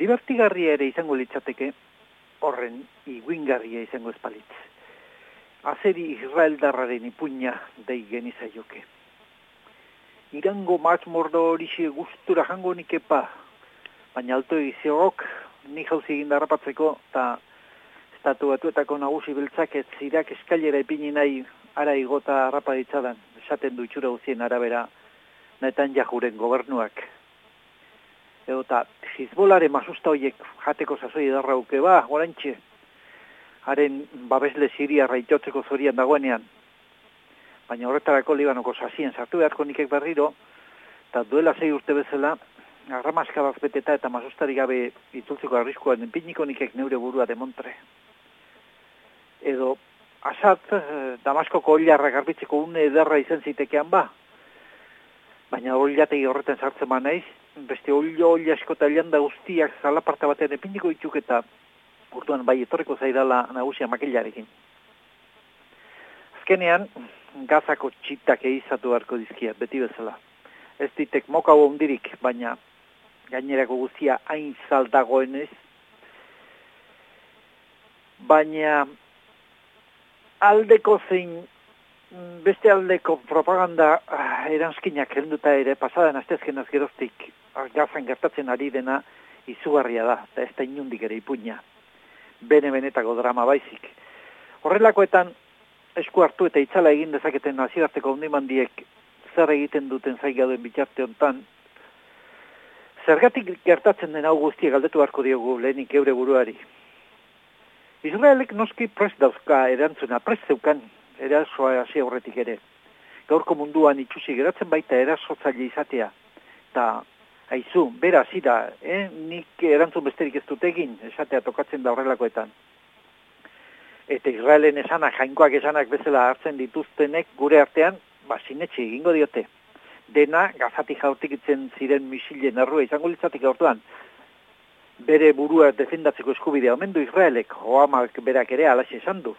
Libertigarria ere izango litzateke horren iguingarria izango espalitz. Azeri Israel darraren ipuña dei genizaioke. Irango maz mordo hori gustura jango nikepa, baina alto egiziogok, ni jauzi egin darrapatzeko, eta estatu batuetako nagusi beltzak ez zirak eskailera ipini nahi ara igota harrapa ditzadan, esaten du itxura guzien arabera, netan jajuren gobernuak. Edo eta Hizbolare masusta horiek jateko sasoi edarra uke ba, gorantxe, haren babesle siria raitotzeko zorian dagoenean. Baina horretarako libanoko sasien sartu beharko nikek berriro, eta duela zei urte bezala, arramaska bat beteta eta masustari gabe itzultzeko arriskuan enpiniko nikek neure burua demontre. Edo asat, eh, Damaskoko oliarra garbitzeko une ederra izan zitekean ba. Baina oliategi horretan sartzen ma naiz, beste olio oli asko eta da guztiak zalaparta batean epindiko dituk eta urtuan bai etorreko zaidala nagusia makilarekin. Azkenean, gazako txitak eizatu beharko dizkia, beti bezala. Ez ditek moka ondirik, baina gainerako guztia hain zaldagoenez, baina aldeko zein beste aldeko propaganda ah, eranskinak helduta ere pasadan astezken azgeroztik gazan gertatzen ari dena izugarria da, eta ez da inundik ere ipuña. Bene benetako drama baizik. Horrelakoetan esku hartu eta itzala egin dezaketen nazioarteko ondimandiek zer egiten duten zaigaduen bitarte hontan, zergatik gertatzen den hau guztiek galdetu harko diogu lehenik eure buruari. Israelek noski prest dauzka erantzuna, prest zeukan erasoa hasi aurretik ere. Gaurko munduan itxusi geratzen baita erasotzaile izatea. Ta, haizu, bera zida, eh? nik erantzun besterik ez dut egin, esatea tokatzen da horrelakoetan. Eta Israelen esanak, jainkoak esanak bezala hartzen dituztenek gure artean, ba, sinetxe egingo diote. Dena, gazatik jaurtik itzen ziren misilen errua izango litzatik gaurtuan, bere burua defendatzeko eskubidea omen du Israelek, Oamak berak ere alaxe esan du.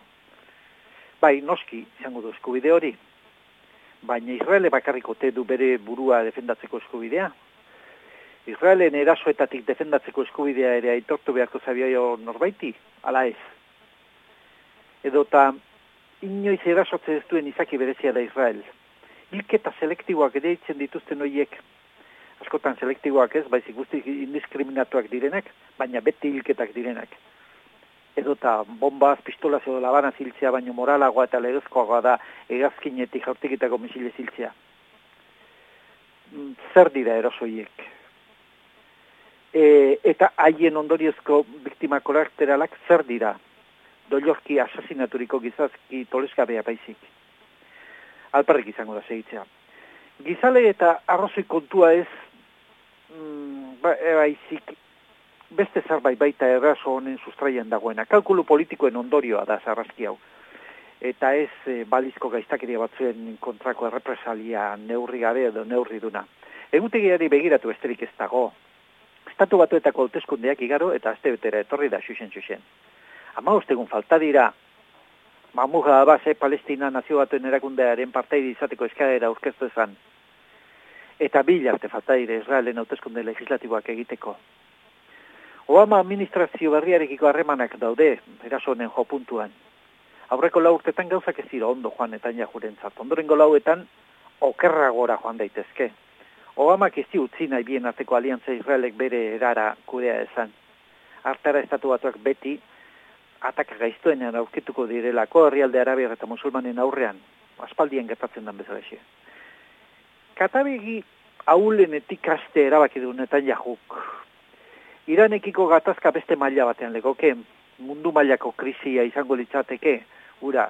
Bai, noski, izango du eskubide hori. Baina Israele bakarriko te du bere burua defendatzeko eskubidea. Israelen erasoetatik defendatzeko eskubidea ere aitortu beharko zabioio norbaiti, ala ez. Edo eta inoiz erasotze ez duen izaki berezia da Israel. Hilketa selektiboak ere dituzten horiek askotan selektiboak ez, baizik guzti indiskriminatuak direnak, baina beti hilketak direnak. Edo eta bombaz, pistolaz edo labana ziltzea, baino moralagoa eta legezkoagoa da egazkinetik jaurtikitako misile ziltzea. Mm, zer dira erosoiek? E, eta haien ondoriozko biktima karakteralak zer dira? Doilorki asasinaturiko gizazki toleskabea baizik. Alparrik izango da segitzea. Gizale eta arrozoi kontua ez mm, ba, baizik beste zerbait baita erraso honen sustraian dagoena. Kalkulu politikoen ondorioa da zarrazki hau. Eta ez e, balizko gaiztakeria batzuen kontrako errepresalia neurri gabe edo neurri duna. Egutegiari begiratu esterik ez dago. Estatu batuetako hauteskundeak igaro eta azte betera etorri da xuxen xuxen. Ama ustegun falta dira Mamuja Abase Palestina nazio batuen erakundearen parteide izateko eskaera aurkeztu ezan eta bila arte falta dire Israelen hauteskunde legislatiboak egiteko. Obama administrazio berriarekiko harremanak daude, eraso honen jo puntuan. Aurreko lau urtetan gauzak ez dira ondo joan eta jajuren zart. Ondorengo lauetan, okerra gora joan daitezke. Obamak ez utzi nahi bien arteko aliantza Israelek bere erara kudea esan. Artara estatu batuak beti, ataka gaiztuenean aurkituko direlako herrialde arabiak eta musulmanen aurrean, aspaldien gertatzen den bezala katabegi haulenetik aste erabaki du netan jahuk. Iranekiko gatazka beste maila batean legoke, mundu mailako krisia izango litzateke, ura,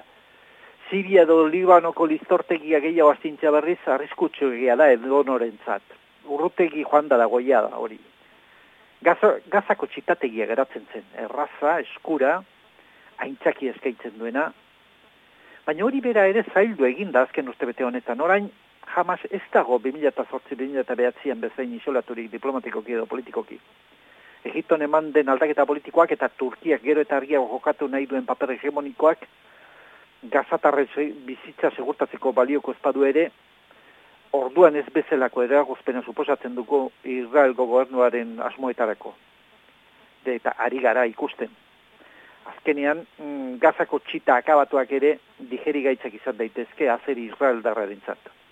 Siria do Libanoko listortegia gehiago astintzea berriz, arriskutsu egia da edo norentzat. Urrutegi joan da dagoia da hori. Gaza, gazako txitategia geratzen zen, erraza, eskura, aintzaki eskaitzen duena, baina hori bera ere zaildu egin da azken uste bete honetan, orain jamas ez dago 2008-2008an bezain isolaturik diplomatikoki edo politikoki. Egipton eman den aldaketa politikoak eta Turkiak gero eta argiago jokatu nahi duen paper hegemonikoak gazatarre bizitza segurtatzeko balioko espadu ere, orduan ez bezalako eragozpena suposatzen duko Israelgo gobernuaren asmoetarako. eta ari gara ikusten. Azkenean, mm, gazako txita akabatuak ere digeri gaitzak izan daitezke azeri Israel darraren